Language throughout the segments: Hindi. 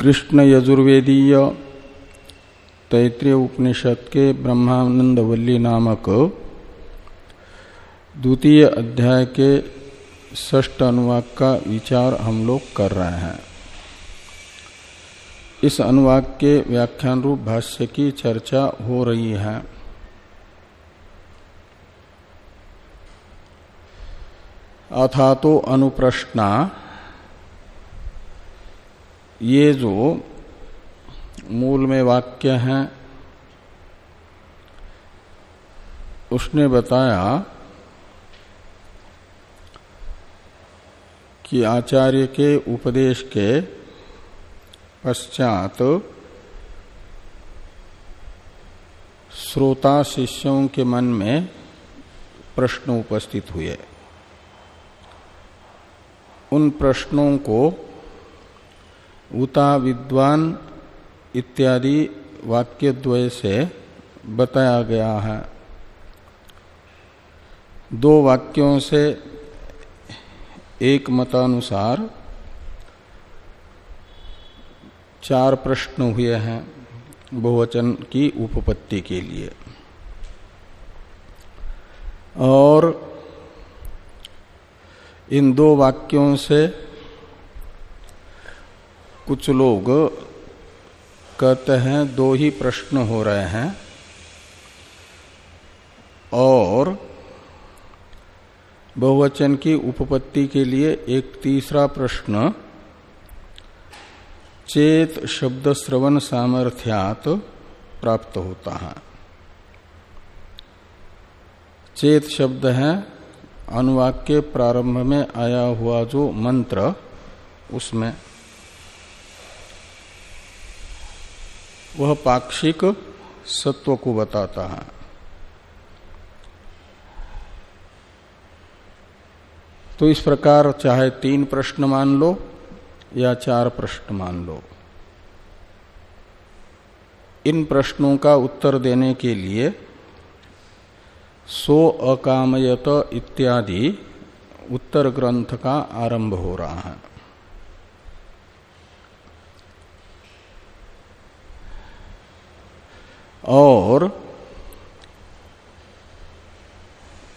कृष्ण यजुर्वेदीय तैतृय उपनिषद के ब्रह्मानंद वल्ली नामक द्वितीय अध्याय के ष्ट अनुवाक का विचार हम लोग कर रहे हैं। इस अनुवाक के व्याख्यान रूप भाष्य की चर्चा हो रही है। अथा तो अनुप्रश्ना ये जो मूल में वाक्य हैं, उसने बताया कि आचार्य के उपदेश के पश्चात श्रोता शिष्यों के मन में प्रश्न उपस्थित हुए। उन प्रश्नों को उता विद्वान इत्यादि वाक्य द्वय से बताया गया है। दो वाक्यों से एक मतानुसार चार प्रश्न हुए हैं बहुवचन की उपपत्ति के लिए। और इन दो वाक्यों से कुछ लोग कहते हैं, दो ही प्रश्न हो रहे हैं। और बहुवचन की उपपत्ति के लिए एक तीसरा प्रश्न, चेत शब्द श्रवण सामर्थ्यात प्राप्त होता है। चेत शब्द है अनुवाक के प्रारंभ में आया हुआ जो मंत्र, उसमें वह पाक्षिक सत्व को बताता है। तो इस प्रकार चाहे तीन प्रश्न मान लो या चार प्रश्न मान लो। इन प्रश्नों का उत्तर देने के लिए सो अकामयत इत्यादि उत्तर ग्रंथ का आरंभ हो रहा है। और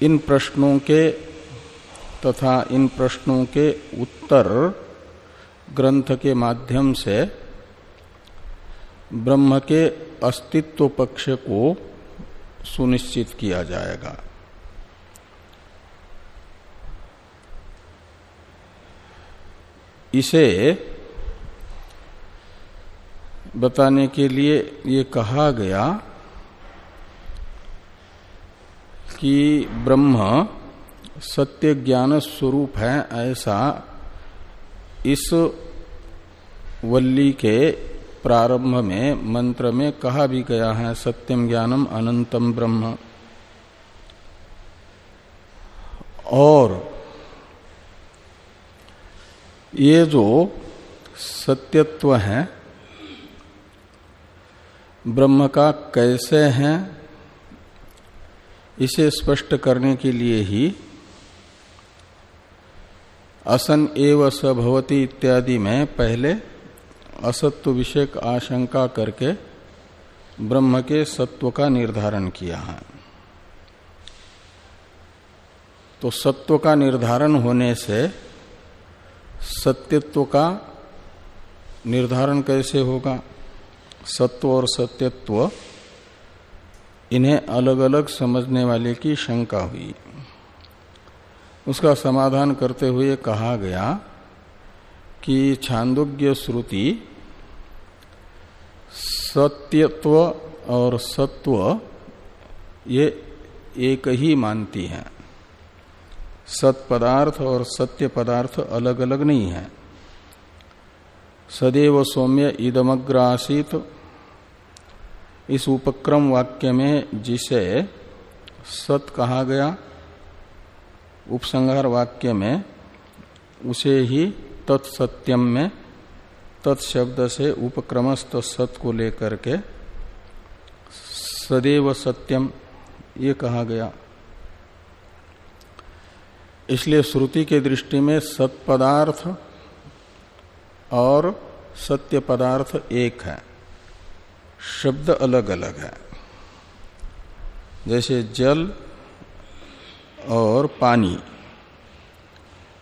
इन प्रश्नों के तथा इन प्रश्नों के उत्तर ग्रंथ के माध्यम से ब्रह्म के अस्तित्व पक्ष को सुनिश्चित किया जाएगा। इसे बताने के लिए ये कहा गया कि ब्रह्म सत्य ज्ञान स्वरूप है ऐसा इस वल्ली के प्रारंभ में, मंत्र में कहा भी गया है सत्यम ज्ञानम अनंतम ब्रह्म। और ये जो सत्यत्व है ब्रह्म का कैसे है, इसे स्पष्ट करने के लिए ही असन एव सभवती इत्यादि में पहले असत्व विषयक आशंका करके ब्रह्म के सत्व का निर्धारण किया है। तो सत्व का निर्धारण होने से सत्यत्व का निर्धारण कैसे होगा? सत्व और सत्यत्व, इन्हें अलग अलग समझने वाले की शंका हुई। उसका समाधान करते हुए कहा गया कि छांदोग्य श्रुति, सत्यत्व और सत्व, ये एक ही मानती है। सत पदार्थ और सत्य पदार्थ अलग अलग नहीं है। सदैव सौम्य इदमग्र आसित इस उपक्रम वाक्य में जिसे सत कहा गया, उपसंहार वाक्य में, उसे ही तत्सत्यम में, तत्शब्द से उपक्रमस्त सत को लेकर के सदैव सत्यम ये कहा गया। इसलिए श्रुति के दृष्टि में सत्पदार्थ और सत्य पदार्थ एक है। शब्द अलग अलग है। जैसे जल और पानी।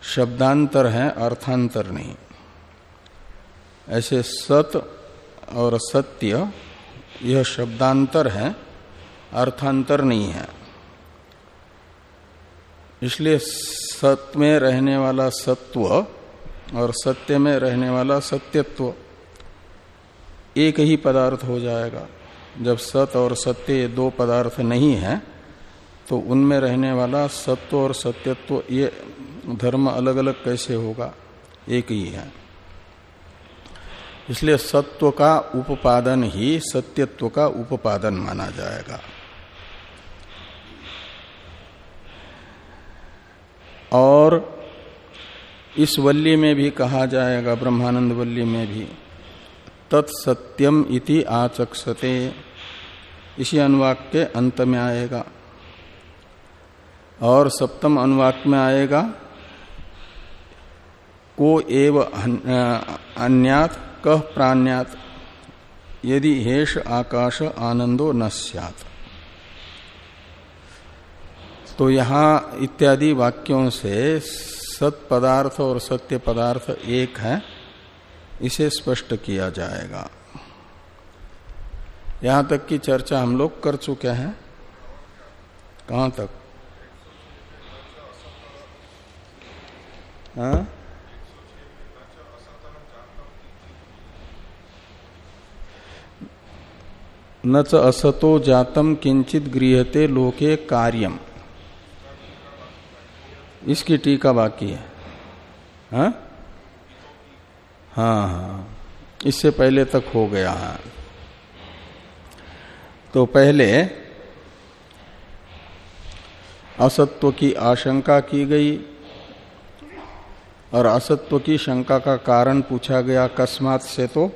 शब्दांतर है, अर्थांतर नहीं। ऐसे सत और सत्य, यह शब्दांतर है, अर्थांतर नहीं है। इसलिए सत में रहने वाला सत्व और सत्य में रहने वाला सत्यत्व एक ही पदार्थ हो जाएगा। जब सत और सत्य ये दो पदार्थ नहीं है तो उनमें रहने वाला सत्व और सत्यत्व ये धर्म अलग अलग कैसे होगा? एक ही है। इसलिए सत्व का उपादन ही सत्यत्व का उपादन माना जाएगा। और इस वल्ली में भी कहा जाएगा, ब्रह्मानंद वल्ली में भी। तत्सत्यम इति आचक्षते। इसी अनुवाक के अंत में आएगा। और सप्तम अनुवाक में आएगा, को एव अन्यात कह प्राण्यात। यदि हेष आकाश आनंदो न सत तो यहाँ इत्यादि वाक्यों से सत पदार्थ और सत्य पदार्थ एक है, इसे स्पष्ट किया जाएगा। यहाँ तक की चर्चा हम लोग कर चुके हैं। कहाँ तक? हाँ? न च असतो जातम किंचित गृहते लोके कार्यम। इसकी टीका बाकी है। हा? हाँ हाँ। इससे पहले तक हो गया, है। तो पहले असत्व की आशंका की गई और असत्व की शंका का कारण पूछा गया अकस्मात से तो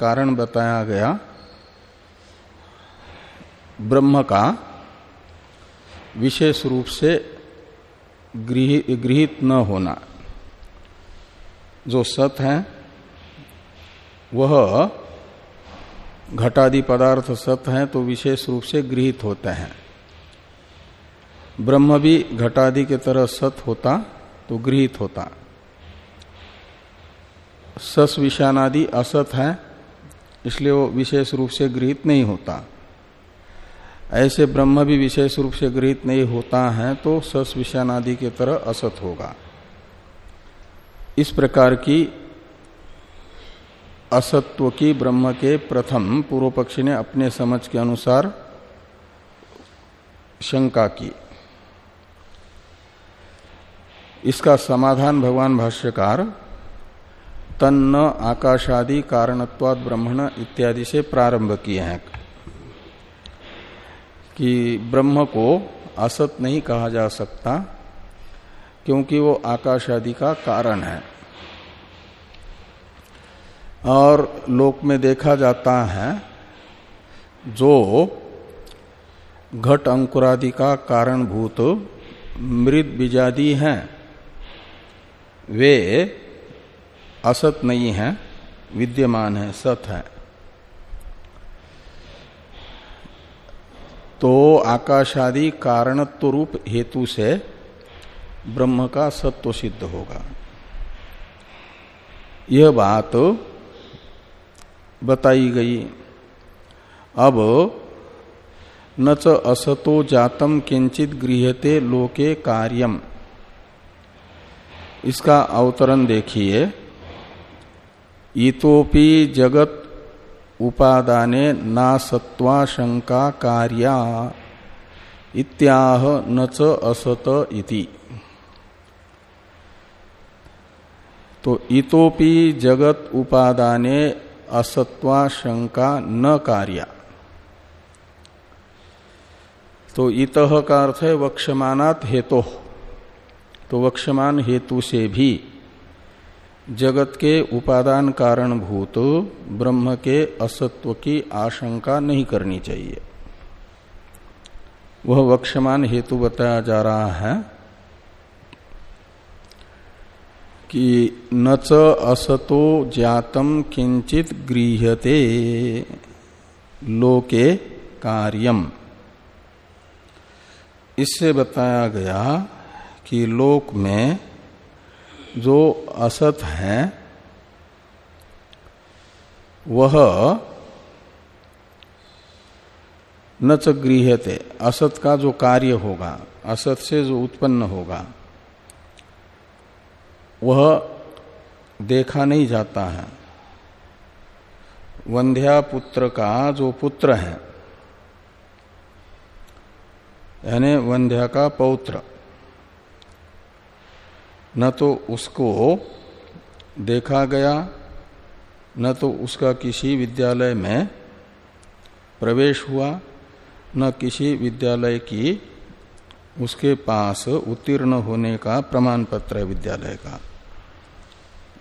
कारण बताया गया ब्रह्म का विशेष रूप से गृहित न होना। जो सत है, वह घटादि पदार्थ सत है तो विशेष रूप से गृहित होते हैं। ब्रह्म भी घटादि के तरह सत होता तो गृहित होता। सस विषानादि असत है, इसलिए वो विशेष रूप से गृहित नहीं होता। ऐसे ब्रह्म भी विशेष रूप से गृहित नहीं होता है तो सस विषानादि के तरह असत होगा। इस प्रकार की असत्व की ब्रह्म के प्रथम पूर्व पक्षी ने अपने समझ के अनुसार शंका की। इसका समाधान भगवान भाष्यकार तन्न आकाशादि कारणत्वाद ब्रह्मण इत्यादि से प्रारंभ किए हैं। कि ब्रह्म को असत नहीं कहा जा सकता, क्योंकि वो आकाश आदि का कारण है। और लोक में देखा जाता है, जो घट अंकुरादि का कारणभूत मृद बीजादि हैं, वे असत नहीं है, विद्यमान है, सत है। तो आकाशादि कारणत्व रूप हेतु से ब्रह्म का सत्व सिद्ध होगा। यह बात बताई गई। अब न च असतो जातम किंचित गृहते लोके कार्यम। इसका अवतरण देखिए। इतोपि जगत उपादाने ना सत्वाशंका कार्या इत्याह न च असत इति। तो इतोपि जगत उपादाने असत्वाशंका न कार्या। तो इत का अर्थ है वक्षमानात हेतु। तो वक्षमान हेतु से भी जगत के उपादान कारण भूत, ब्रह्म के असत्व की आशंका नहीं करनी चाहिए। वह वक्षमान हेतु बताया जा रहा है कि न च असतो जातम किंचित गृह्यते लोके कार्यम। इससे बताया गया कि लोक में जो असत है, वह न च गृहते असत का जो कार्य होगा, असत से जो उत्पन्न होगा, वह देखा नहीं जाता है। वंध्या पुत्र का जो पुत्र है, यानी वंध्या का पौत्र न तो उसको देखा गया, न तो उसका किसी विद्यालय में प्रवेश हुआ, न किसी विद्यालय की उसके पास उत्तीर्ण होने का प्रमाण पत्र है विद्यालय का।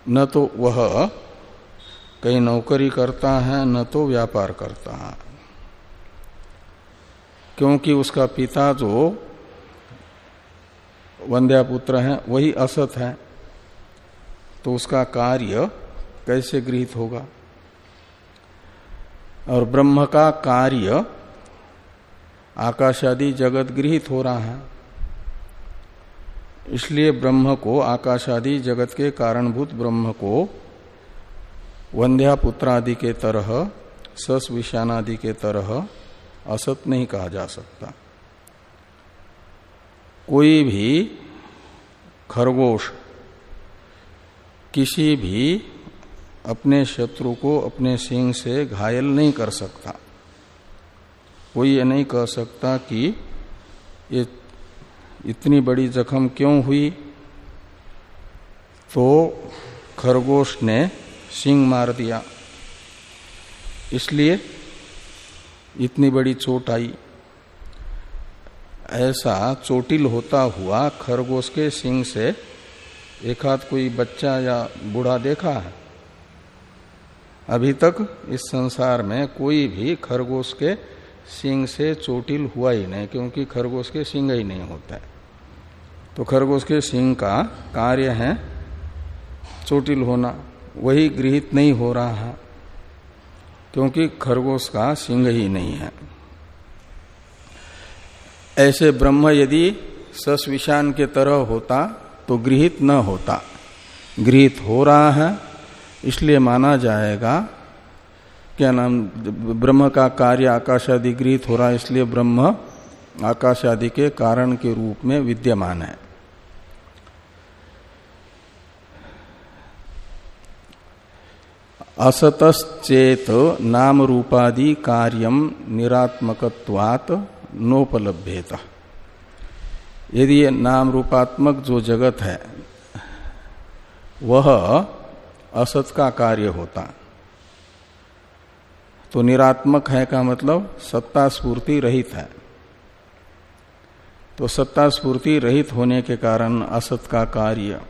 न तो वह कहीं नौकरी करता है, न तो व्यापार करता है। क्योंकि उसका पिता जो वंद्यापुत्र है, वही असत है तो उसका कार्य कैसे गृहित होगा? और ब्रह्म का कार्य आकाश आदि जगत गृहित हो रहा है। इसलिए ब्रह्म को आकाश आदि जगत के कारणभूत ब्रह्म को वंध्या पुत्रादि के तरह, सस विषानादि के तरह असत नहीं कहा जा सकता। कोई भी खरगोश किसी भी अपने शत्रु को अपने सिंह से घायल नहीं कर सकता। कोई ये नहीं कह सकता कि ये इतनी बड़ी जख्म क्यों हुई? तो खरगोश ने सिंह मार दिया। इसलिए इतनी बड़ी चोट आई। ऐसा चोटिल होता हुआ खरगोश के सिंह से एक हाथ कोई बच्चा या बूढ़ा देखा है? अभी तक इस संसार में कोई भी खरगोश के सिंह से चोटिल हुआ ही नहीं, क्योंकि खरगोश के सिंह ही नहीं होता तो खरगोश के सिंह का कार्य है चोटिल होना। वही गृहित नहीं हो रहा है, क्योंकि खरगोश का सिंह ही नहीं है। ऐसे ब्रह्म यदि सस्विशान के तरह होता तो गृहित न होता। गृहित हो रहा है, इसलिए माना जाएगा, क्या नाम, ब्रह्म का कार्य आकाश आदि गृहित हो रहा है, इसलिए ब्रह्म आकाश आदि के कारण के रूप में विद्यमान है। असतश्चेत नाम रूपादि कार्यम निरात्मकत्वात नोपलभ्यता। यदि ये नाम रूपात्मक जो जगत है, वह असत का कार्य होता। तो निरात्मक है का मतलब सत्ता स्फूर्ति रहित है। तो सत्ता स्फूर्ति रहित होने के कारण असत का कार्य,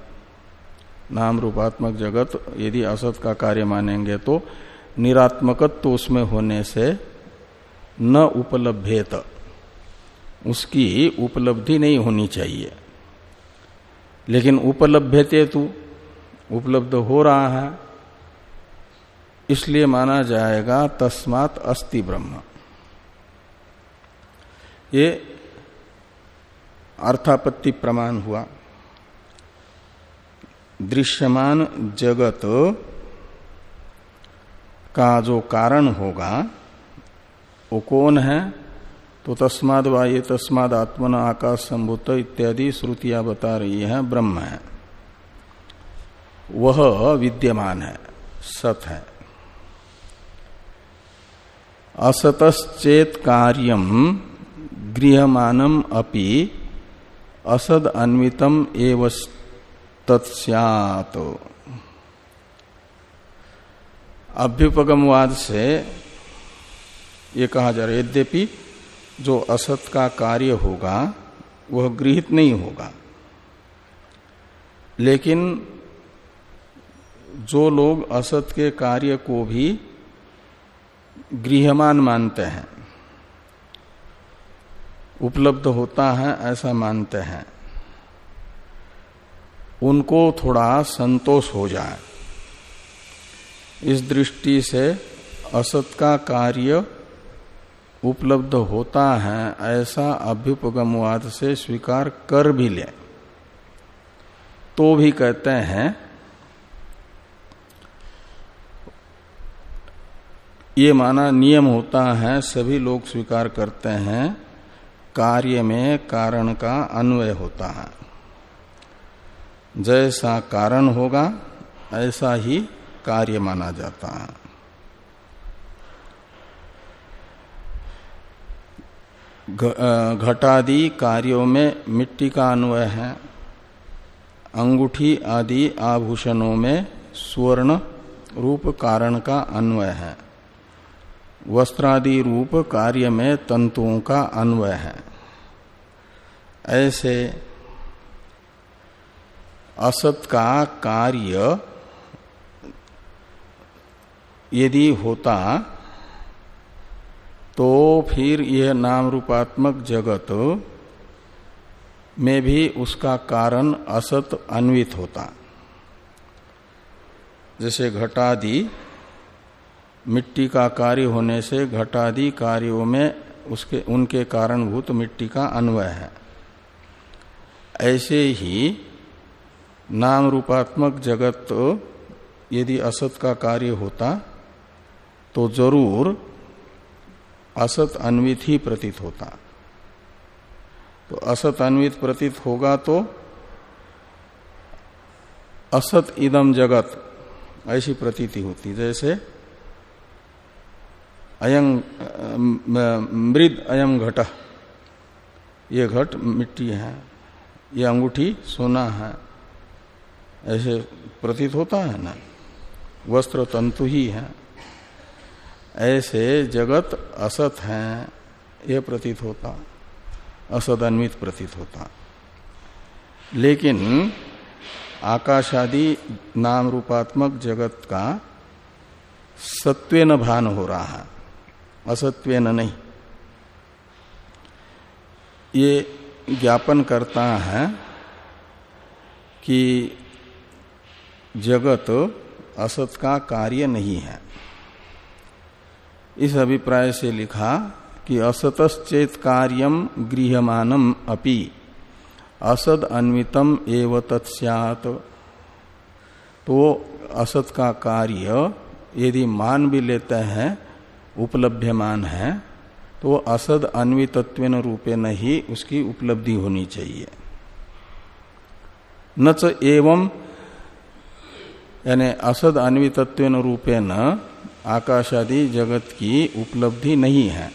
नाम रूपात्मक जगत यदि असत का कार्य मानेंगे तो निरात्मकत्व तो उसमें होने से न उपलब्धेत उसकी उपलब्धि नहीं होनी चाहिए। लेकिन उपलब्धते तो उपलब्ध हो रहा है, इसलिए माना जाएगा तस्मात अस्ति ब्रह्म। ये अर्थापत्ति प्रमाण हुआ। दृश्यमान जगत का जो कारण होगा, वो कौन है? तो तस्माद वाये तस्माद आत्मन आकाश संभूत इत्यादि श्रुतियाँ बता रही है, ब्रह्म है। वह विद्यमान है, सत है। असतश्चेत कार्यम गृहमानम अपि असद अन्वितम एवं तत्स्यात अभ्युपगमवाद से ये कहा जा रहा है, यद्यपि जो असत का कार्य होगा, वह गृहित नहीं होगा। लेकिन जो लोग असत के कार्य को भी गृहमान मानते हैं, उपलब्ध होता है ऐसा मानते हैं, उनको थोड़ा संतोष हो जाए। इस दृष्टि से असत का कार्य उपलब्ध होता है, ऐसा अभ्युपगमवाद से स्वीकार कर भी ले। तो भी कहते हैं, ये माना नियम होता है, सभी लोग स्वीकार करते हैं, कार्य में कारण का अन्वय होता है। जैसा कारण होगा, ऐसा ही कार्य माना जाता है। घटादि कार्यों में मिट्टी का अन्वय है। अंगूठी आदि आभूषणों में स्वर्ण रूप कारण का अन्वय है। वस्त्रादि रूप कार्य में तंतुओं का अन्वय है। ऐसे असत का कार्य यदि होता तो फिर यह नाम रूपात्मक जगत में भी उसका कारण असत अन्वित होता। जैसे घटादि, मिट्टी का कार्य होने से घटादि कार्यों में उसके, उनके कारणभूत मिट्टी का अन्वय है। ऐसे ही नाम रूपात्मक जगत यदि असत का कार्य होता तो ज़रूर असत अन्वित ही प्रतीत होता। तो असत अन्वित प्रतीत होगा तो असत इदम जगत, ऐसी प्रतीति होती, जैसे अयं मृद अयम घट। ये घट मिट्टी है, ये अंगूठी सोना है, ऐसे प्रतीत होता है ना। वस्त्र तंतु ही है। ऐसे जगत असत है यह प्रतीत होता असदन्वित प्रतीत होता। लेकिन आकाशादि नाम रूपात्मक जगत का सत्वेन भान हो रहा है, असत्वेन नहीं। ये ज्ञापन करता है कि जगत असत का कार्य नहीं है। इस अभिप्राय से लिखा कि असतश्चेत कार्यम गृहमानम अपि। असद अन्वितम एव तत्स्यात तो असत का कार्य यदि मान भी लेते हैं, उपलभ्यमान है तो असद अन्वितत्व रूपे नहीं उसकी उपलब्धि होनी चाहिए। न एवं, यानी असद अन्वितत्व रूपे न आकाशादि जगत की उपलब्धि नहीं है,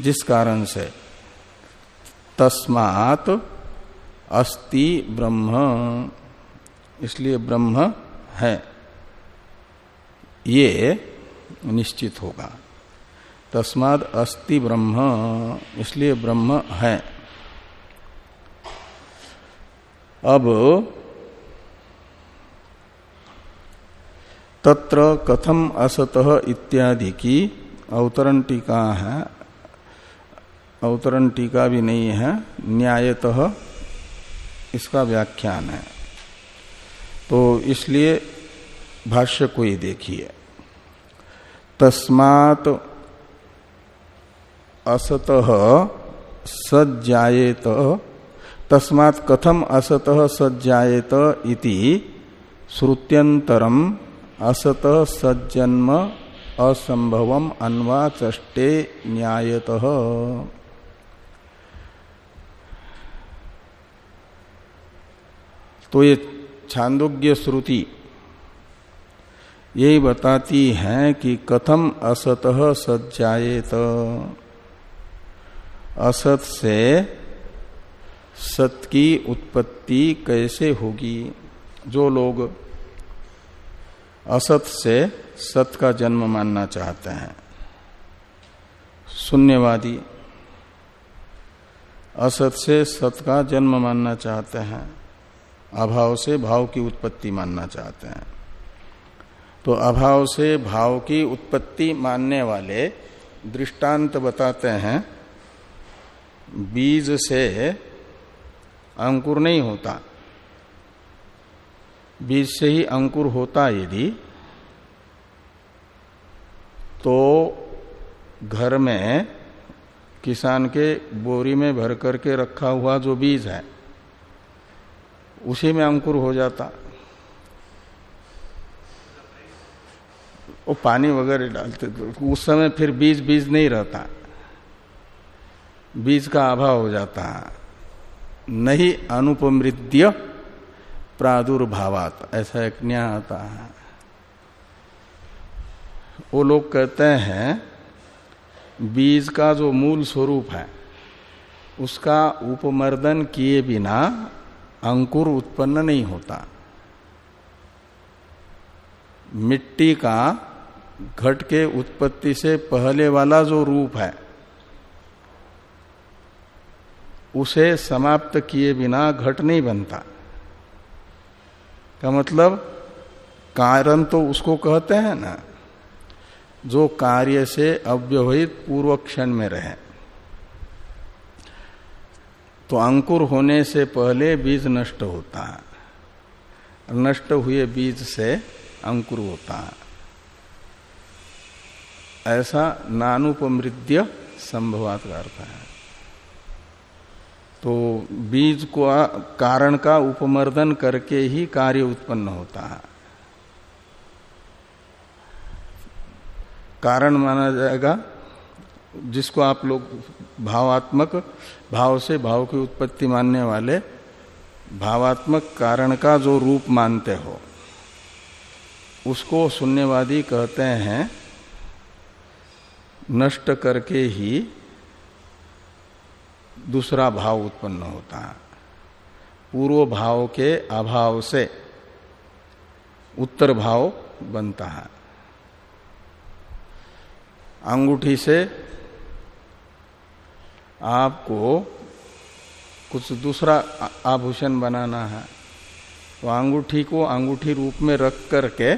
जिस कारण से। तस्मात अस्ति ब्रह्म, इसलिए ब्रह्म है। ये निश्चित होगा। तस्माद अस्ति ब्रह्म, इसलिए ब्रह्म है। अब तत्र कथम असतः इत्यादि की अवतरण टीका है। अवतरण टीका भी नहीं है। न्यायतः इसका व्याख्यान है। तो इसलिए भाष्य को ही देखिए। तस्मात असत सज्जाएत तस्मात् कथम असत सज्जाएत इति श्रुत्यंतरम असत सज्जन्म असंभव अन्वाचष्टे न्यायत। तो ये छांदोग्य श्रुति यही बताती है कि कथम असत सज्जाएत असत से सत की उत्पत्ति कैसे होगी? जो लोग असत से सत का जन्म मानना चाहते हैं। शून्यवादी। असत से सत का जन्म मानना चाहते हैं। अभाव से भाव की उत्पत्ति मानना चाहते हैं। तो अभाव से भाव की उत्पत्ति मानने वाले दृष्टांत बताते हैं। बीज से अंकुर नहीं होता। बीज से ही अंकुर होता यदि तो घर में किसान के बोरी में भर करके रखा हुआ जो बीज है, उसी में अंकुर हो जाता। वो पानी वगैरह डालते तो उस समय फिर बीज बीज नहीं रहता। बीज का अभाव हो जाता। नहीं अनुपमृद्य प्रादुर्भावात, ऐसा एक न्याय आता है। वो लोग कहते हैं, बीज का जो मूल स्वरूप है, उसका उपमर्दन किए बिना अंकुर उत्पन्न नहीं होता। मिट्टी का घट के उत्पत्ति से पहले वाला जो रूप है, उसे समाप्त किए बिना घट नहीं बनता। का मतलब कारण तो उसको कहते हैं ना, जो कार्य से अव्यवहित पूर्व क्षण में रहे। तो अंकुर होने से पहले बीज नष्ट होता है नष्ट हुए बीज से अंकुर होता। है ऐसा नानुपमृद्य संभवात का अर्थ है। तो बीज को कारण का उपमर्दन करके ही कार्य उत्पन्न होता है। कारण माना जाएगा, जिसको आप लोग भावात्मक, भाव से भाव की उत्पत्ति मानने वाले, भावात्मक कारण का जो रूप मानते हो, उसको शून्यवादी कहते हैं, नष्ट करके ही दूसरा भाव उत्पन्न होता है। पूर्व भाव के अभाव से उत्तर भाव बनता है। अंगूठी से आपको कुछ दूसरा आभूषण बनाना है। तो अंगूठी को अंगूठी रूप में रख करके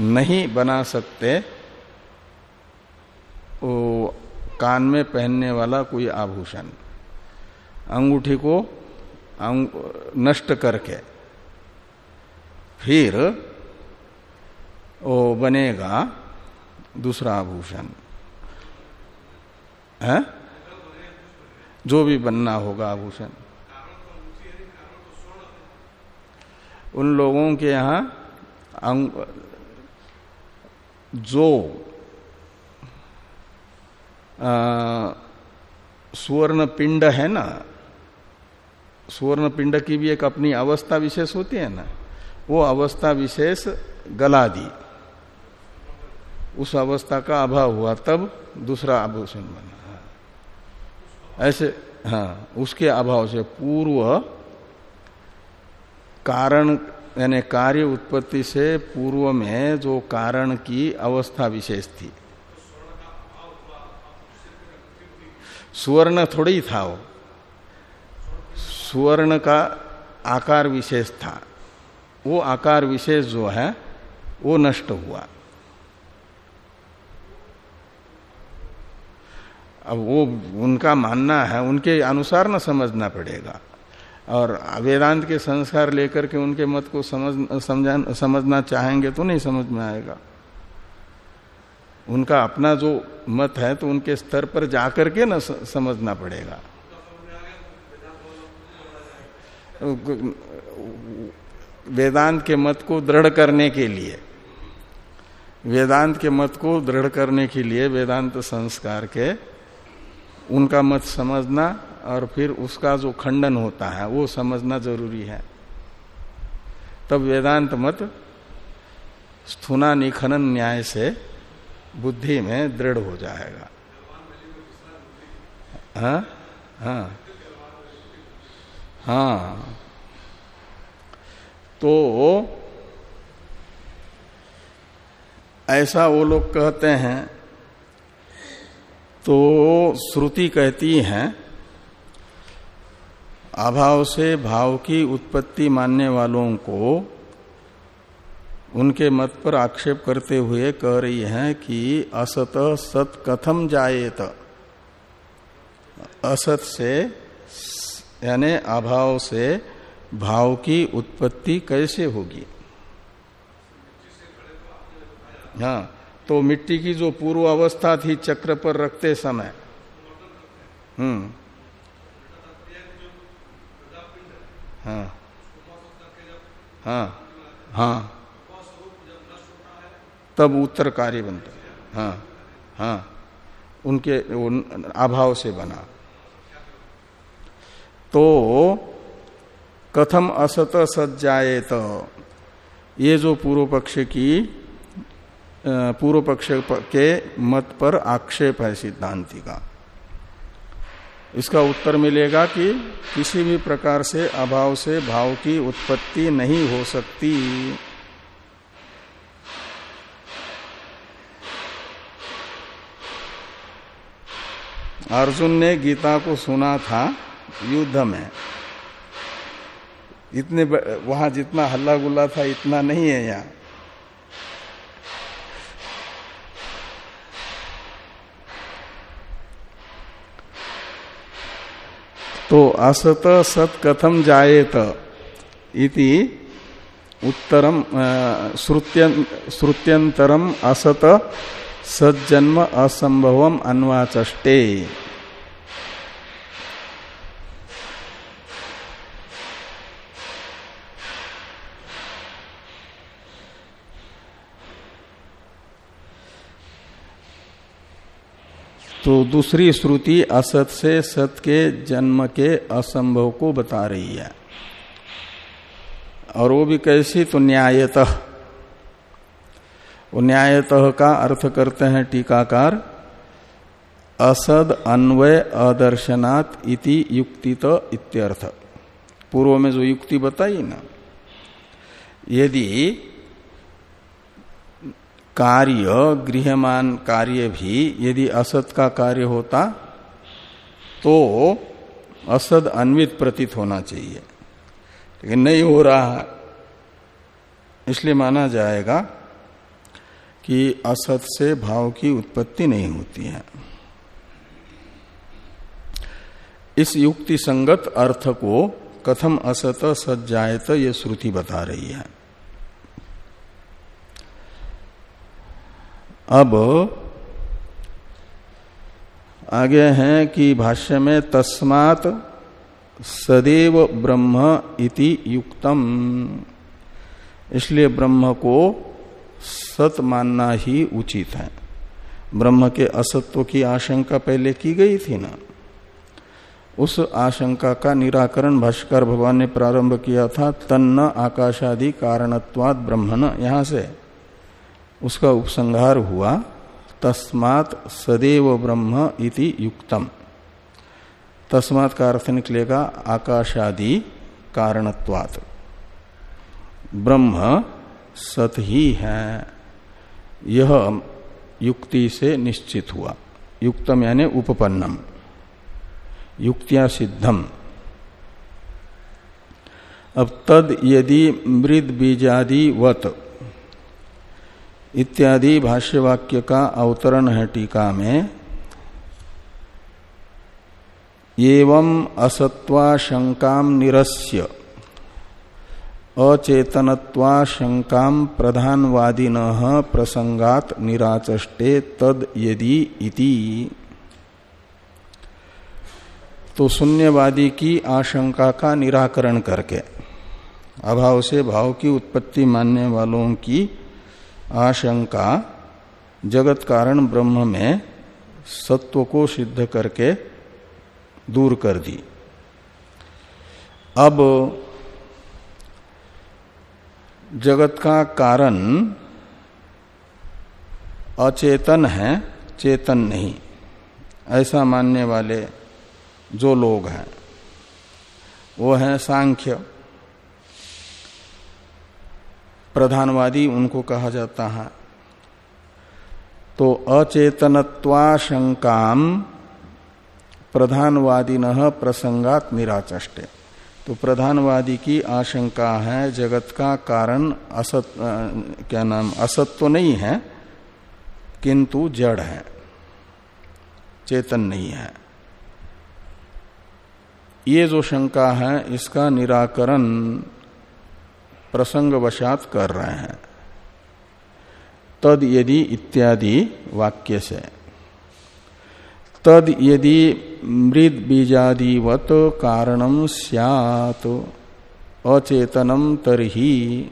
नहीं बना सकते कान में पहनने वाला कोई आभूषण, अंगूठी को नष्ट करके, फिर वो बनेगा दूसरा आभूषण। है? जो भी बनना होगा आभूषण। उन लोगों के यहाँ जो सुवर्ण पिंड है ना सुवर्ण पिंड की भी एक अपनी अवस्था विशेष होती है ना वो अवस्था विशेष गला दी उस अवस्था का अभाव हुआ तब दूसरा आभूषण बना ऐसे हाँ उसके अभाव से पूर्व कारण यानी कार्य उत्पत्ति से पूर्व में जो कारण की अवस्था विशेष थी सुवर्ण थोड़ी था वो। सुवर्ण का आकार विशेष था। वो आकार विशेष जो है, वो नष्ट हुआ। अब वो, उनका मानना है, उनके अनुसार ना समझना पड़ेगा। और वेदांत के संस्कार लेकर के उनके मत को समझ समझा समझना चाहेंगे तो नहीं समझ में आएगा। उनका अपना जो मत है तो उनके स्तर पर जाकर के ना समझना पड़ेगा। वेदांत के मत को दृढ़ करने के लिए, वेदांत के मत को दृढ़ करने के लिए वेदांत संस्कार के उनका मत समझना और फिर उसका जो खंडन होता है, वो समझना ज़रूरी है। तब वेदांत मत स्थूना निखनन न्याय से बुद्धि में दृढ़ हो जाएगा। हाँ? हाँ। हाँ। तो ऐसा वो लोग कहते हैं तो श्रुति कहती है, अभाव से भाव की उत्पत्ति मानने वालों को उनके मत पर आक्षेप करते हुए कह रही है कि असत सत कथम जाएत असत से यानी अभाव से भाव की उत्पत्ति कैसे होगी? हाँ तो मिट्टी की जो पूर्व अवस्था थी चक्र पर रखते समय हम्म हाँ हाँ हाँ तब उत्तर कार्य बनता है। हाँ हाँ उनके, उन अभाव से बना। तो कथम असत सज्जाए तो ये जो पूर्व पक्ष की पूर्व पक्ष के मत पर आक्षेप है सिद्धांति का इसका उत्तर मिलेगा कि किसी भी प्रकार से अभाव से भाव की उत्पत्ति नहीं हो सकती। अर्जुन ने गीता को सुना था युद्ध में। इतने वहाँ जितना हल्ला गुल्ला था, इतना नहीं है यहाँ। तो असत सत कथम जाएत इति उत्तरम श्रुत्यंतरम असत सज्जन्म असंभवम अन्वाचष्टे। तो दूसरी श्रुति असत से सत के जन्म के असंभव को बता रही है। और वो भी कैसी तो न्यायतः। वो न्यायतः का अर्थ करते हैं टीकाकार, असद अन्वय अदर्शनात् इति युक्तित इत्यर्थ। पूर्व में जो युक्ति बताई ना, यदि कार्य, गृहमान कार्य भी यदि असत का कार्य होता तो असद अन्वित प्रतीत होना चाहिए। लेकिन नहीं हो रहा, इसलिए माना जाएगा कि असत से भाव की उत्पत्ति नहीं होती है। इस युक्ति संगत अर्थ को कथम असत सज्जायत ये श्रुति बता रही है। अब आगे हैं कि भाष्य में तस्मात सदैव ब्रह्म इति युक्तम। इसलिए ब्रह्म को सत मानना ही उचित है। ब्रह्म के असत्व की आशंका पहले की गई थी ना। उस आशंका का निराकरण भाष्कर भगवान ने प्रारंभ किया था, तन्न आकाशादि कारणत्वाद ब्रह्मण यहाँ से। उसका उपसंहार हुआ, तस्मात सदैव ब्रह्म इति युक्तम। तस्मात का अर्थ निकलेगा, आकाशादि कारणत्वात्। ब्रह्म सत ही है। यह युक्ति से निश्चित हुआ। युक्तम यानी उपपन्नम। युक्तिया सिद्धम। अब तद यदि मृद बीजादि वत इत्यादि भाष्यवाक्य का अवतरण है टीका में, एवं असत्वाशंका निरस्य। अचेतनत्वाशंका प्रधानवादिन प्रसंगात निराचष्टे तद यदि इति। तो शून्यवादी की आशंका का निराकरण करके, अभाव से भाव की उत्पत्ति मानने वालों की आशंका, जगत कारण ब्रह्म में सत्व को सिद्ध करके दूर कर दी। अब जगत का कारण अचेतन है, चेतन नहीं। ऐसा मानने वाले जो लोग हैं, वो है सांख्य। प्रधानवादी उनको कहा जाता है। तो अचेतनत्वाशंका प्रधानवादिन प्रसंगात निराचष्टे। तो प्रधानवादी की आशंका है, जगत का कारण असत क्या नाम, असत तो नहीं है, किंतु जड़ है, चेतन नहीं है। ये जो शंका है, इसका निराकरण प्रसंग वशात कर रहे हैं। तद यदि इत्यादि वाक्य से। तद यदि मृद बीजादिवत कारणम सियात। अचेतनम तरही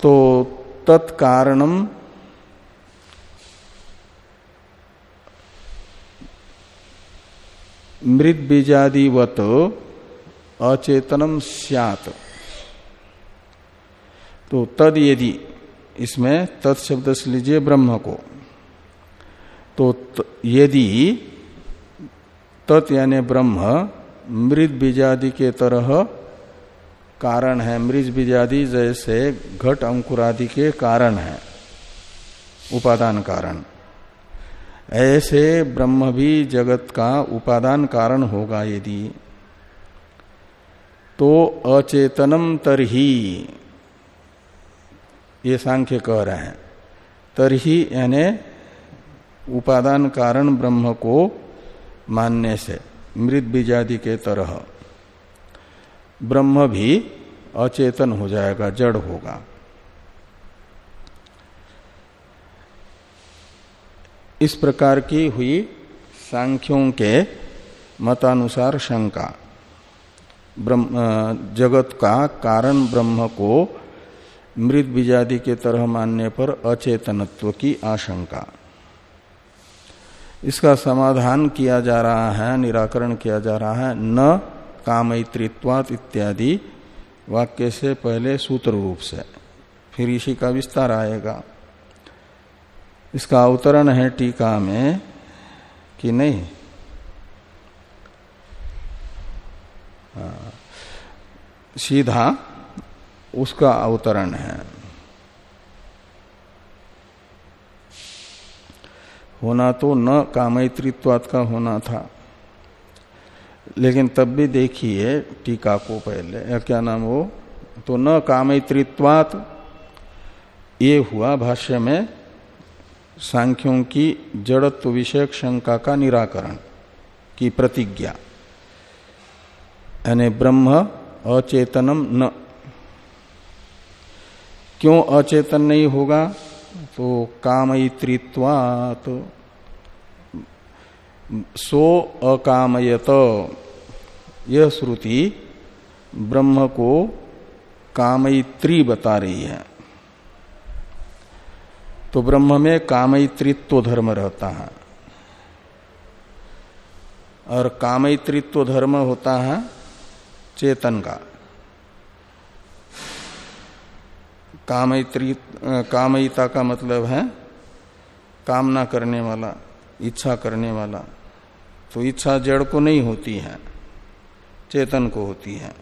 तो तत्कारणम मृद बीजादिवत अचेतनम सियात। तो तद यदि इसमें तत्शब्द से लीजिए ब्रह्म को। तो यदि तत् यानी ब्रह्म, मृद बीजादि के तरह कारण है मृज बीजादि जैसे घट अंकुरादि के कारण है, उपादान कारण। ऐसे ब्रह्म भी जगत का उपादान कारण होगा यदि। तो अचेतनम तरही, ये सांख्य कह रहे हैं, तरही यानी उपादान कारण ब्रह्म को मानने से, मृत बीजादि के तरह। ब्रह्म भी अचेतन हो जाएगा, जड़ होगा। इस प्रकार की हुई सांख्यों के मतानुसार शंका। ब्रह्म जगत का कारण ब्रह्म को मृत बीजादि के तरह मानने पर अचेतनत्व की आशंका। इसका समाधान किया जा रहा है, निराकरण किया जा रहा है, न कामयित्रित्वात इत्यादि वाक्य से पहले सूत्र रूप से। फिर इसी का विस्तार आएगा। इसका अवतरण है टीका में कि नहीं? हाँ। सीधा उसका अवतरण है। होना तो न कामयित्रित्वात का होना था। लेकिन तब भी देखिए टीका को पहले क्या नाम वो तो न कामयित्रित्वात ये हुआ भाष्य में सांख्यों की जड़त्व विषयक शंका का निराकरण की प्रतिज्ञा। यानी ब्रह्म अचेतनम न। क्यों अचेतन नहीं होगा? तो कामयित्रित्वात। सो अकामयत। यह श्रुति ब्रह्म को कामयित्री बता रही है। तो ब्रह्म में कामयित्रित्व धर्म रहता है। और कामयित्रित्व धर्म होता है चेतन का। कामयित्री कामयिता का मतलब है कामना करने वाला, इच्छा करने वाला। तो इच्छा जड़ को नहीं होती है, चेतन को होती है।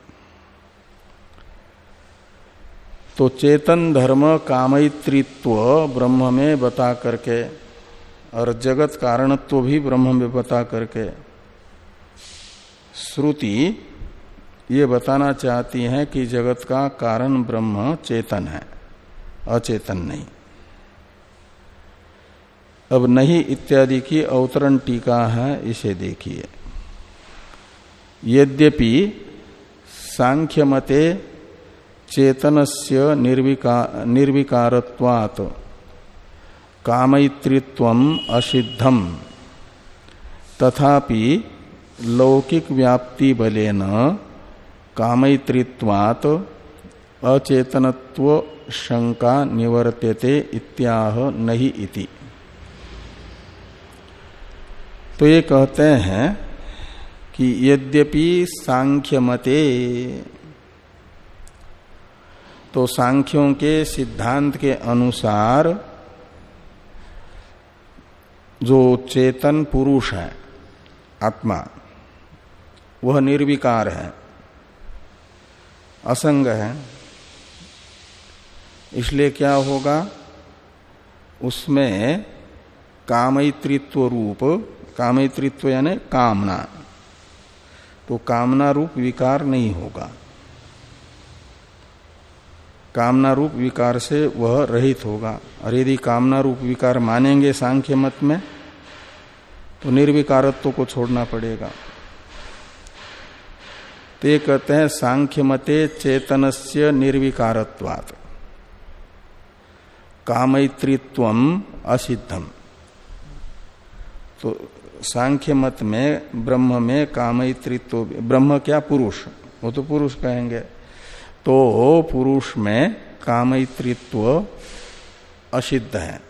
तो चेतन धर्म कामयित्रित्व ब्रह्म में बता करके और जगत कारणत्व भी ब्रह्म में बता करके। श्रुति ये बताना चाहती है कि जगत का कारण ब्रह्म चेतन है, अचेतन नहीं। अब नहीं इत्यादि की अवतरण टीका है, इसे देखिए। यद्यपि सांख्य मते चेतनस्य निर्विका, निर्विकारत्वात् कामयित्रित्व असिद्धम, तथापि लौकिक व्याप्ति बलेन कामयित्रित्वात् अचेतनत्व शंका निवर्त्यते इत्याह नहीं इति। तो ये कहते हैं कि यद्यपि सांख्य मते तो सांख्यों के सिद्धांत के अनुसार जो चेतन पुरुष है, आत्मा, वह निर्विकार है। असंग है। इसलिए क्या होगा? उसमें कामयित्रित्व रूप कामयित्रित्व यानी कामना। तो कामना रूप विकार नहीं होगा। कामना रूप विकार से वह रहित होगा। और यदि कामना रूप विकार मानेंगे सांख्य मत में तो निर्विकारत्व को छोड़ना पड़ेगा। ते कहते हैं सांख्य मते चेतनस्य निर्विकारत्वात्। कामैत्रित्व असिद्धम। तो सांख्य मत में, ब्रह्म में कामैत्रित्व, ब्रह्म क्या पुरुष? वो तो पुरुष कहेंगे। तो पुरुष में कामैत्रित्व असिद्ध है।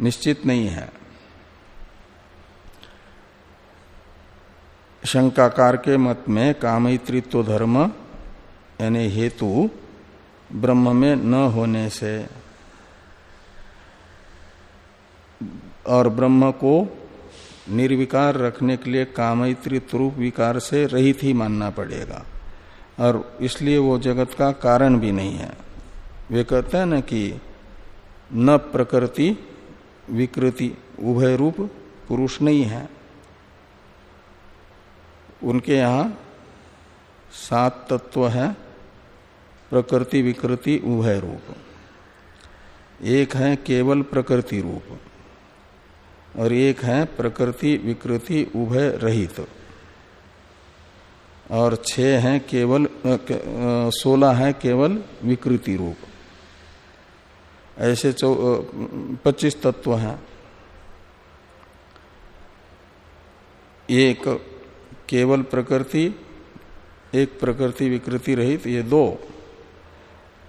निश्चित नहीं है। शंकाकार के मत में कामैत्रित्व धर्म, यानी हेतु, ब्रह्म में न होने से। और ब्रह्म को निर्विकार रखने के लिए कामैत्रित्व रूप विकार से रहित ही मानना पड़ेगा। और इसलिए वो जगत का कारण भी नहीं है। वे कहते हैं ना कि न प्रकृति, विकृति, उभय रूप पुरुष नहीं है। उनके यहाँ सात तत्व है, प्रकृति, विकृति, उभय रूप। एक है केवल प्रकृति रूप और एक है प्रकृति, विकृति, उभय रहित। और छह है केवल सोलह है केवल विकृति रूप। ऐसे चौ पच्चीस तत्व हैं। एक केवल प्रकृति, एक प्रकृति विकृति रहित, ये दो।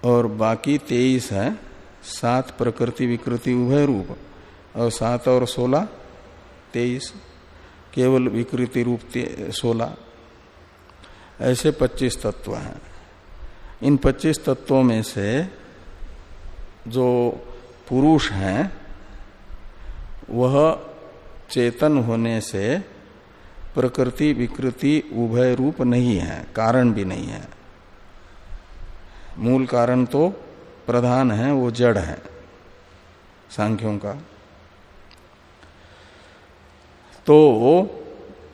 और बाकी तेईस है, सात प्रकृति विकृति उभय रूप, और सात और सोलह, तेईस। केवल विकृति रूप सोलह। ऐसे पच्चीस तत्व हैं। इन पच्चीस तत्वों में से जो पुरुष हैं, वह चेतन होने से प्रकृति विकृति उभय रूप नहीं है, कारण भी नहीं है। मूल कारण तो प्रधान है, वो जड़ है, सांख्यों का। तो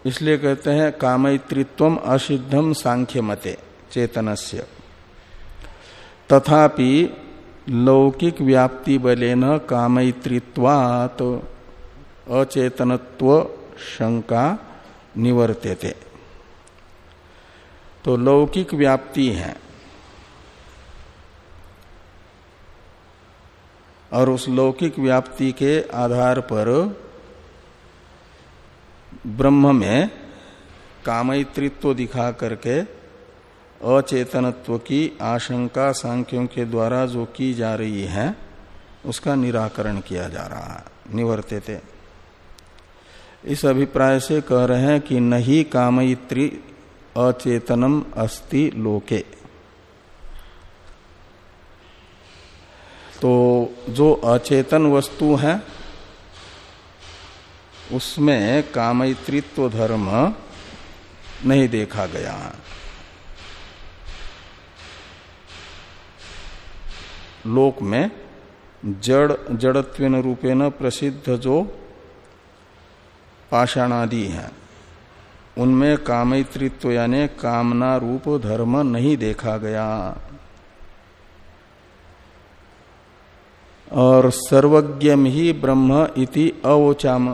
इसलिए कहते हैं कामयित्रित्व असिद्धम सांख्य मते चेतनस्य। तथापि लौकिक व्याप्ति बलेन कामयित्रित्वात अचेतनत्व शंका निवर्त्यते तो लौकिक व्याप्ति है। और उस लौकिक व्याप्ति के आधार पर ब्रह्म में कामयित्रित्व दिखा करके अचेतनत्व की आशंका सांख्यों के द्वारा जो की जा रही है, उसका निराकरण किया जा रहा है। निवर्त्यते इस अभिप्राय से कह रहे हैं कि नहीं कामयित्री अचेतनम अस्ति लोके। तो जो अचेतन वस्तु है, उसमें कामयित्रित्व धर्म नहीं देखा गया। लोक में जड़, जड़त्वेन रूपेण प्रसिद्ध जो पाषाणादि हैं। उनमें कामयित्रित्व यानी कामना रूप धर्म नहीं देखा गया। और सर्वज्ञम ही ब्रह्म इति अवोचाम।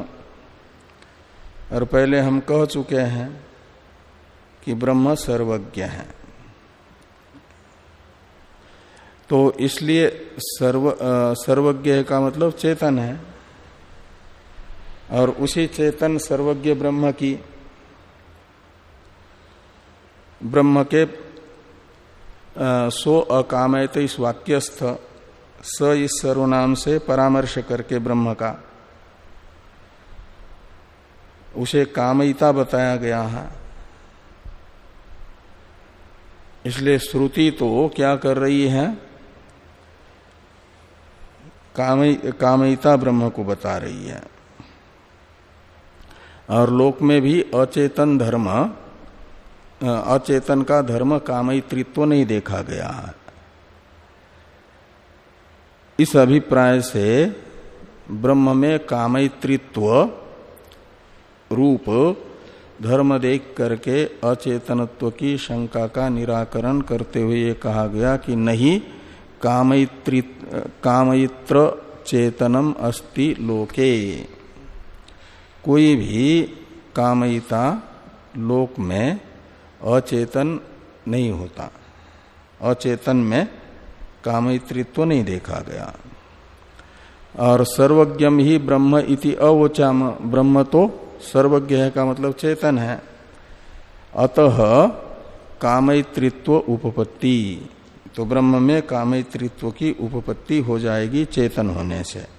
और पहले हम कह चुके हैं कि ब्रह्म सर्वज्ञ है। तो इसलिए सर्व सर्वज्ञ का मतलब चेतन है। और उसी चेतन सर्वज्ञ ब्रह्म की ब्रह्म के सो अकामयत इस वाक्यस्थ स इस सर्वनाम से परामर्श करके ब्रह्म का। उसे कामयिता बताया गया है। इसलिए श्रुति तो क्या कर रही है? कामयिता ब्रह्म को बता रही है। और लोक में भी अचेतन धर्म अचेतन का धर्म कामयित्रित्व नहीं देखा गया। है इस अभिप्राय से ब्रह्म में कामयित्रित्व रूप धर्म देख करके अचेतनत्व की शंका का निराकरण करते हुए कहा गया कि नहीं कामयित्र चेतनम अस्ति लोके। कोई भी कामयिता लोक में अचेतन नहीं होता। अचेतन में कामयित्रित्व नहीं देखा गया। और सर्वज्ञम ही ब्रह्म इति अवोचाम। ब्रह्म तो सर्वज्ञ है का मतलब चेतन है। अतः कामयित्रित्व उपपत्ति। तो ब्रह्म में कामयित्रित्व की उपपत्ति हो जाएगी चेतन होने से।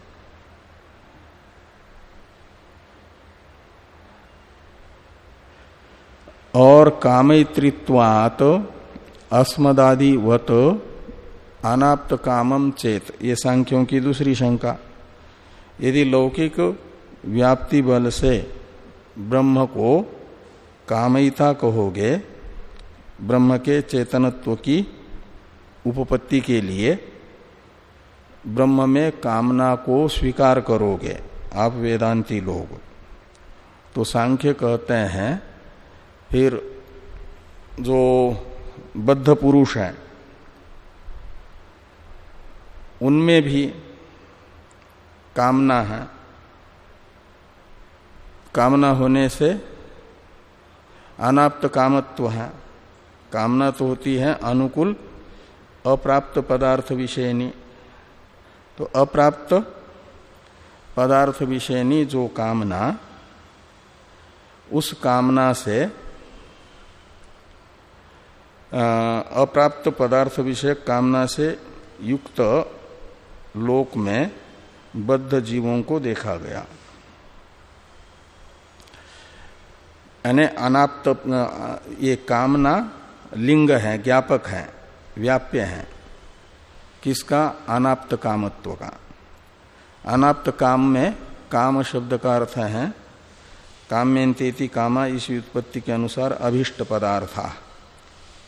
और कामयित्रित्वात अस्मदादिवत अनाप्त कामम चेत। ये सांख्यों की दूसरी शंका। यदि लौकिक व्याप्ति बल से ब्रह्म को कामयिता कहोगे, ब्रह्म के चेतनत्व की उपपत्ति के लिए ब्रह्म में कामना को स्वीकार करोगे, आप वेदांती लोग। तो सांख्य कहते हैं फिर जो बद्ध पुरुष है, उनमें भी कामना है। कामना होने से अनाप्त कामत्व है। कामना तो होती है अनुकूल, अप्राप्त पदार्थ विषयनी। तो अप्राप्त पदार्थ विषयनी जो कामना, उस कामना से अप्राप्त पदार्थ विषय कामना से युक्त लोक में बद्ध जीवों को देखा गया। यानी अनाप्त ये कामना लिंग है, ज्ञापक है, व्याप्य है। किसका? अनाप्त कामत्व का। अनाप्त काम में काम शब्द का अर्थ है काम्यंतेति कामा इस उत्पत्ति के अनुसार अभिष्ट पदार्थ।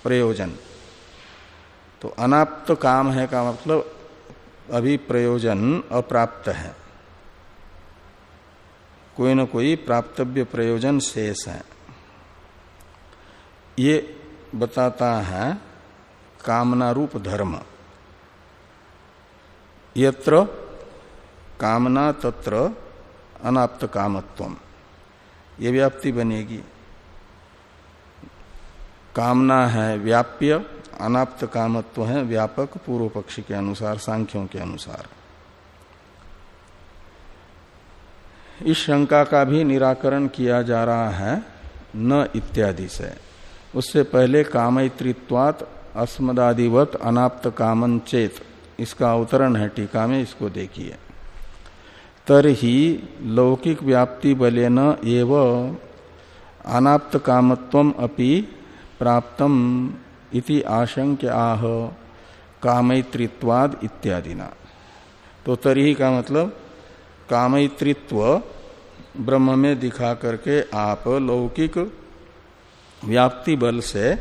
प्रयोजन। तो अनाप्त काम है का मतलब अभी प्रयोजन अप्राप्त है। कोई न कोई प्राप्तव्य प्रयोजन शेष है। ये बताता है कामना रूप धर्म। यत्र कामना तत्र अनाप्त कामत्व ये व्याप्ति बनेगी। कामना है व्याप्य, अनाप्त कामत्व है व्यापक, पूर्व पक्षी के अनुसार, सांख्यों के अनुसार। इस शंका का भी निराकरण किया जा रहा है, न इत्यादि से। उससे पहले कामयित्रित्वात अस्मदादिवत, अनाप्त कामन चेत। इसका अवतरण है, टीका में इसको देखिए। तरही लौकिक व्याप्ति बलेन एव अनाप्त कामत्व अपि प्राप्तम इति आशंक आह कामयित्रित्वाद इत्यादि ना तो तरही का मतलब कामयित्रित्व ब्रह्म में दिखा करके आप लौकिक व्याप्ति बल से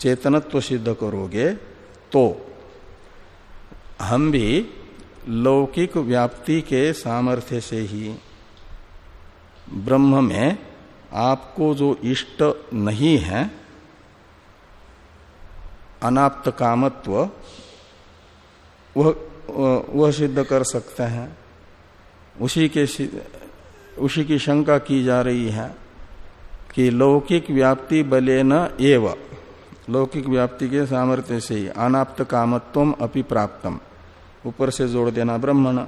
चेतनत्व सिद्ध करोगे तो हम भी लौकिक व्याप्ति के सामर्थ्य से ही ब्रह्म में आपको जो इष्ट नहीं है अनाप्त कामत्व वह वह सिद्ध कर सकते हैं। उसी के उसी की शंका की जा रही है कि लौकिक व्याप्ति बले न एव। लौकिक व्याप्ति के सामर्थ्य से ही अनाप्त कामत्व अपि प्राप्तम ऊपर से जोड़ देना ब्रह्मण।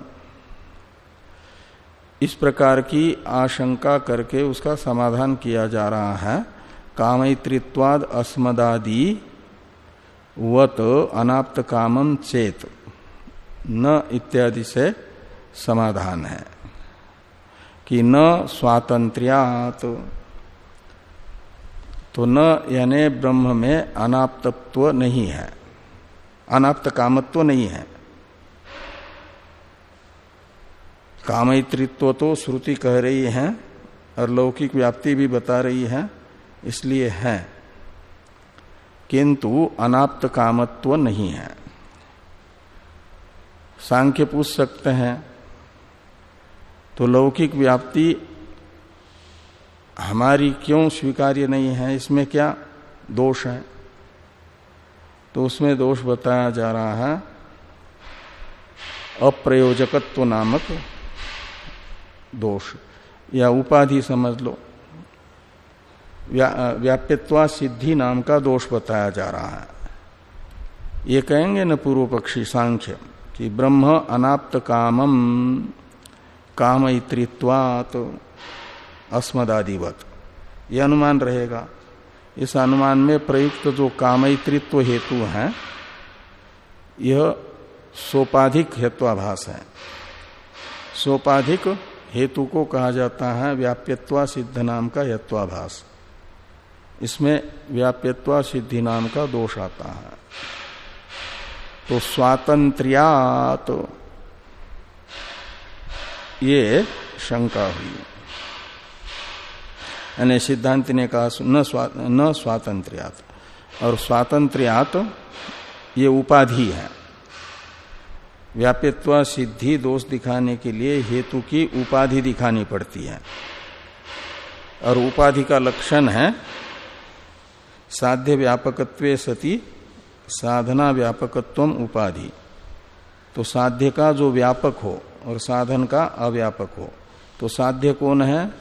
इस प्रकार की आशंका करके उसका समाधान किया जा रहा है। कामयित्रित्वाद अस्मदादि वत अनाप्त कामम चेत। न इत्यादि से समाधान है। कि न स्वातंत्र्यात। तो न यानी ब्रह्म में अनाप्तत्व नहीं है। अनाप्त कामत्व नहीं है। कामयित्रित्व तो श्रुति कह रही है और लौकिक व्याप्ति भी बता रही है, इसलिए है। किंतु अनाप्त कामत्व नहीं है। सांख्य पूछ सकते हैं तो लौकिक व्याप्ति हमारी क्यों स्वीकार्य नहीं है, इसमें क्या दोष है? तो उसमें दोष बताया जा रहा है, अप्रयोजकत्व नामक दोष। या उपाधि समझ लो। व्या, व्याप्यत्वा सिद्धि नाम का दोष बताया जा रहा है। ये कहेंगे न पूर्व पक्षी सांख्य कि ब्रह्म अनाप्त कामम कामयित्रित्वात अस्मदादिवत। यह अनुमान रहेगा। इस अनुमान में प्रयुक्त जो कामयित्रित्व हेतु है यह सोपाधिक हेत्वाभास है। सोपाधिक हेतु को कहा जाता है व्याप्यत्वा सिद्ध नाम का यत्वाभास इसमें व्याप्यत्वा सिद्धि नाम का दोष आता है। तो स्वातंत्र्यात ये शंका हुई। यानी सिद्धांत ने कहा न स्वा, न स्वातंत्र्यात। और स्वातंत्र्यात ये उपाधि है। व्याप्यत्व सिद्धि दोष दिखाने के लिए हेतु की उपाधि दिखानी पड़ती है। और उपाधि का लक्षण है साध्य व्यापकत्व सती, साधना व्यापकत्व उपाधि। तो साध्य का जो व्यापक हो और साधन का अव्यापक हो तो साध्य कौन है?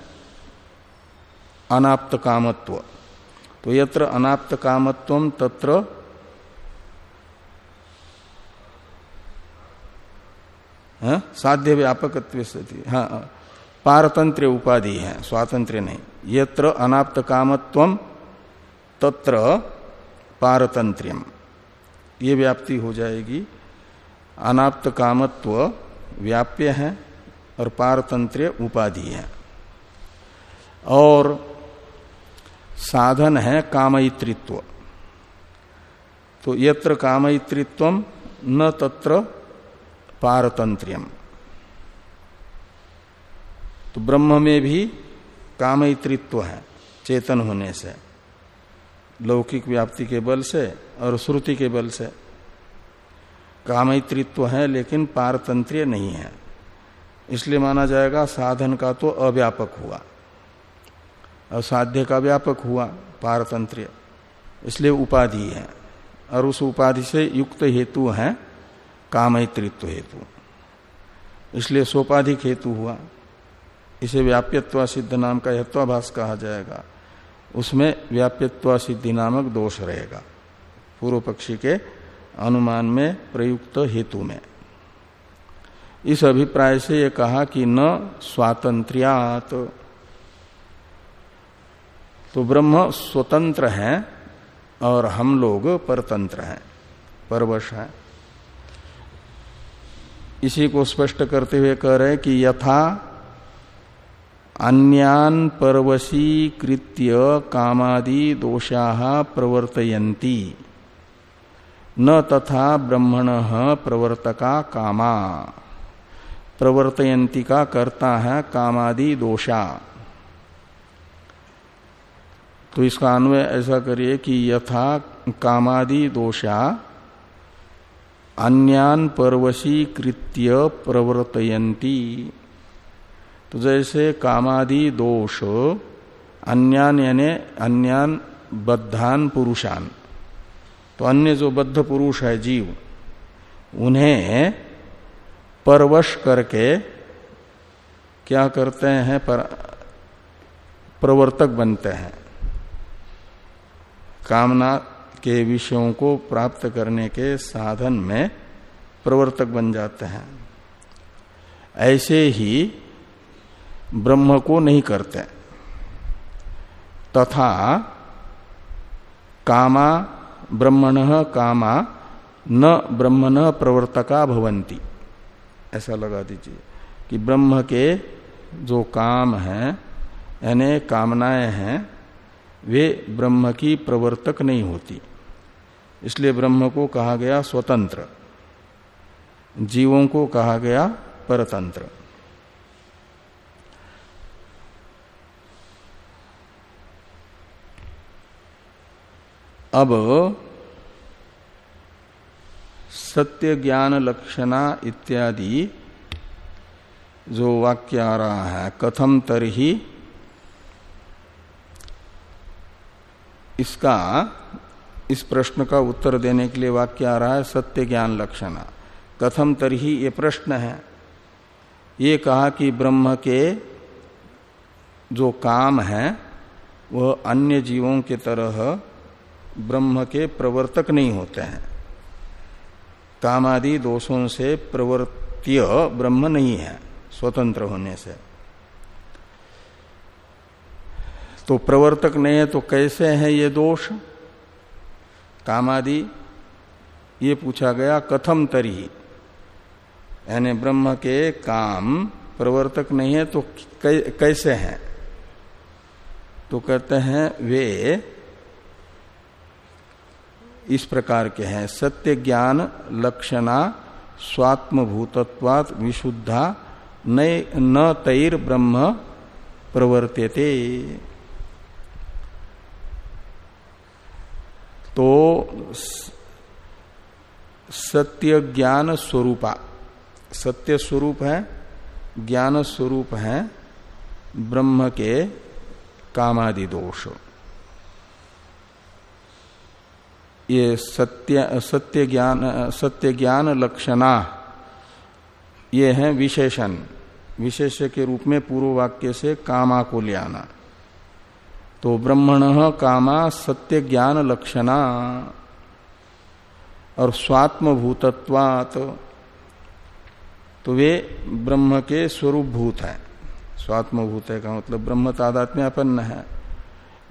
अनाप्त कामत्व। तो यत्र अनाप्त कामत्व तत्र हाँ? साध्य व्यापक हाँ पारतंत्र उपाधि है स्वातंत्र नहीं। यत्र अनाप्त कामत्व तत्र पारतंत्र्यम ये व्याप्ति हो जाएगी। अनाप्त कामत्व व्याप्य है और पारतंत्र उपाधि है। और साधन है कामयित्रित्व। तो यत्र कामयित्रित्व न तत्र पारतंत्र्यम। तो ब्रह्म में भी कामयित्रित्व है, चेतन होने से। लौकिक व्याप्ति के बल से और श्रुति के बल से। कामयित्रित्व है, लेकिन पारतंत्र्य नहीं है। इसलिए माना जाएगा साधन का तो अव्यापक हुआ। और साध्य का व्यापक हुआ पारतंत्र्य। इसलिए उपाधि है। और उस उपाधि से युक्त हेतु है कामयित्रित्व हेतु। इसलिए सोपाधिक हेतु हुआ। इसे व्याप्यत्व सिद्ध नाम का हेत्वाभास कहा जाएगा। उसमें व्याप्यत्व सिद्धि नामक दोष रहेगा। पूर्व पक्षी के अनुमान में, प्रयुक्त हेतु में। इस अभिप्राय से यह कहा कि न स्वातंत्र्यात। तो ब्रह्म स्वतंत्र है और हम लोग परतंत्र हैं, परवश हैं। इसी को स्पष्ट करते हुए कह रहे कि यथा अन्यान परवशी कृत्य कामादि दोषा प्रवर्तयन्ति। न तथा ब्रह्मण प्रवर्तका कामा। प्रवर्तयंती का करता है कामादि दोषा। तो इसका अन्वय ऐसा करिए कि यथा कामादि दोषा अन्यान परवशीकृत्य प्रवर्तयंती तो जैसे कामादि दोष, अन्यान यानी अन्यान बद्धान पुरुषान। तो अन्य जो बद्ध पुरुष है जीव, उन्हें परवश करके क्या करते हैं? पर, प्रवर्तक बनते हैं। कामना के विषयों को प्राप्त करने के साधन में प्रवर्तक बन जाते हैं। ऐसे ही ब्रह्म को नहीं करते। तथा कामा ब्रह्मण कामा न ब्रह्मण प्रवर्तका भवंती ऐसा लगा दीजिए कि ब्रह्म के जो काम है, यानी कामनाएँ हैं, वे ब्रह्म की प्रवर्तक नहीं होती। इसलिए ब्रह्म को कहा गया स्वतंत्र। जीवों को कहा गया परतंत्र। अब सत्य ज्ञान लक्षणा इत्यादि जो वाक्य आ रहा है, कथम तरही, इसका, इस प्रश्न का उत्तर देने के लिए वाक्य आ रहा है, सत्य ज्ञान लक्षणा। कथम तरही ये प्रश्न है। ये कहा कि ब्रह्म के जो काम है, वह अन्य जीवों के तरह ब्रह्म के प्रवर्तक नहीं होते हैं। कामादि दोषों से प्रवर्त्य ब्रह्म नहीं है, स्वतंत्र होने से। तो प्रवर्तक नहीं है तो कैसे है ये दोष? कामादि, ये पूछा गया कथम तरी। यानी ब्रह्म के काम प्रवर्तक नहीं है तो कैसे हैं? तो कहते हैं वे इस प्रकार के हैं। सत्य ज्ञान, लक्षणा स्वात्म भूतत्वात विशुद्धा न तैर ब्रह्म प्रवर्त्यते। तो सत्य ज्ञान स्वरूपा। सत्य स्वरूप है, ज्ञान स्वरूप है ब्रह्म के कामादि दोष ये सत्य सत्य ज्ञान सत्य ज्ञान लक्षणा ये है विशेषण। विशेष के रूप में पूर्व वाक्य से कामा को ले आना। तो ब्रह्मण कामा सत्य ज्ञान लक्षणा और स्वात्म भूतत्वात तो वे ब्रह्म के स्वरूप भूत है। स्वात्म भूत है का मतलब ब्रह्म तादात्म्यपन्न है।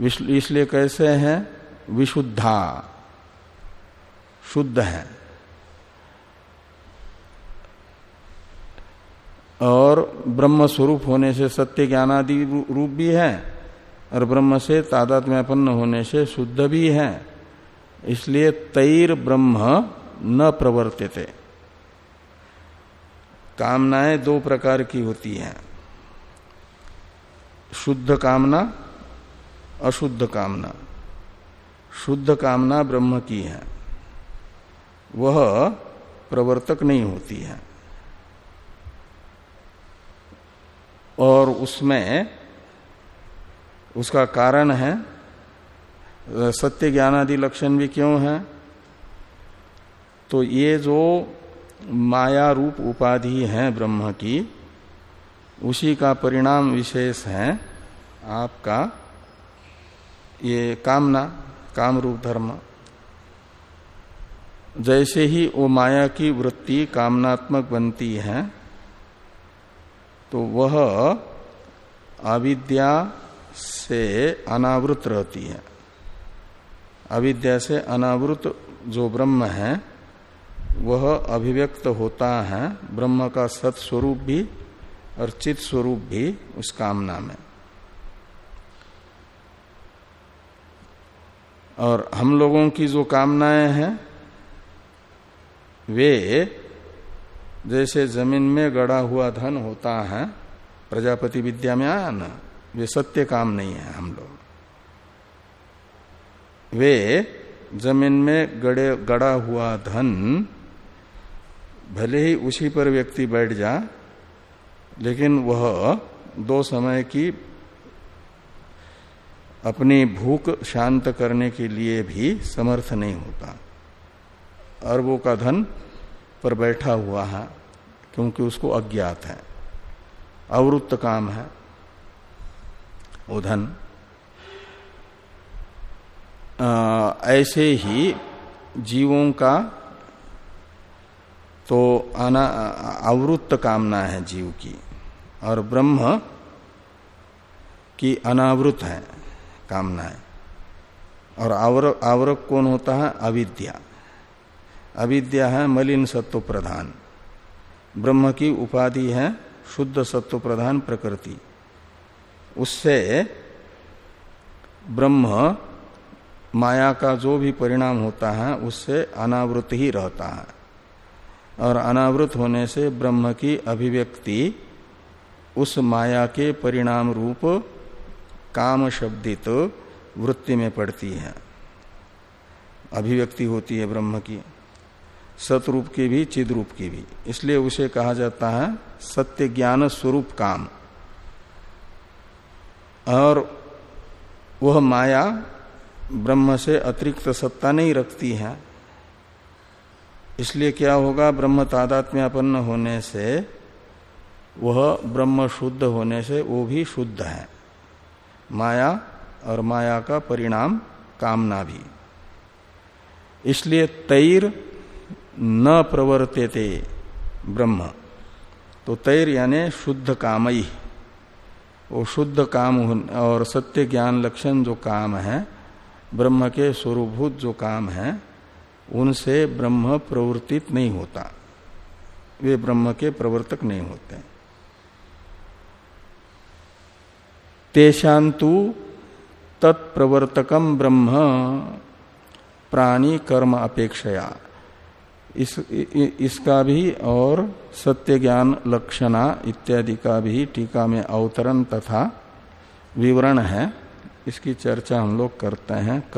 इसलिए कैसे है? विशुद्धा। शुद्ध है। और ब्रह्म स्वरूप होने से सत्य ज्ञानादि रूप भी है, और ब्रह्म से तादात्म्यपन्न होने से शुद्ध भी है। इसलिए तैर ब्रह्म न प्रवर्तित। कामनाएँ दो प्रकार की होती हैं। शुद्ध कामना, अशुद्ध कामना। शुद्ध कामना ब्रह्म की है। वह प्रवर्तक नहीं होती है। और उसमें उसका कारण है, सत्य ज्ञान आदि लक्षण भी क्यों है? तो ये जो माया रूप उपाधि है ब्रह्म की, उसी का परिणाम विशेष है आपका ये कामना काम रूप धर्म। जैसे ही वो माया की वृत्ति कामनात्मक बनती है तो वह अविद्या से अनावृत रहती है। अविद्या से अनावृत जो ब्रह्म है, वह अभिव्यक्त होता है। ब्रह्म का सत्स्वरूप भी और चित स्वरूप भी उस कामना में। और हम लोगों की जो कामनाएँ हैं वे जैसे ज़मीन में गड़ा हुआ धन होता है, प्रजापति विद्या में आया ना वे सत्य काम नहीं है हम लोग। वे ज़मीन में गड़े, गड़ा हुआ धन, भले ही उसी पर व्यक्ति बैठ जा, लेकिन वह दो समय की अपनी भूख शांत करने के लिए भी समर्थ नहीं होता। अरबों का धन पर बैठा हुआ है, क्योंकि उसको अज्ञात है। अवृत्त काम है, वो धन। ऐसे ही जीवों का तो अना आवृत्त कामना है जीव की, और ब्रह्म की अनावृत है, कामना है। और आवरक आवरक कौन होता है? अविद्या। अविद्या है, मलिन सत्व प्रधान। ब्रह्म की उपाधि है, शुद्ध सत्व प्रधान प्रकृति। उससे ब्रह्म माया का जो भी परिणाम होता है, उससे अनावृत ही रहता है। और अनावृत होने से ब्रह्म की अभिव्यक्ति उस माया के परिणाम रूप काम शब्दित वृत्ति में पड़ती है। अभिव्यक्ति होती है ब्रह्म की। सतरूप की भी चिद रूप की भी। इसलिए उसे कहा जाता है सत्य ज्ञान स्वरूप काम। और वह माया ब्रह्म से अतिरिक्त सत्ता नहीं रखती है। इसलिए क्या होगा, ब्रह्म तादात्म्यपन्न होने से, वह ब्रह्म शुद्ध होने से वो भी शुद्ध है। माया और माया का परिणाम कामना भी। इसलिए तैर न प्रवर्त्यते ब्रह्म। तो तैर यानी शुद्ध कामई वो शुद्ध काम और सत्य ज्ञान लक्षण जो काम है, ब्रह्म के स्वरूभूत जो काम है, उनसे ब्रह्म प्रवर्तित नहीं होता। वे ब्रह्म के प्रवर्तक नहीं होते। तेषांतु तत्प्रवर्तकम ब्रह्म, प्राणी कर्म अपेक्षया। इस इसका भी और सत्य ज्ञान लक्षणा इत्यादि का भी टीका में अवतरण तथा विवरण है। इसकी चर्चा हम लोग करते हैं कल।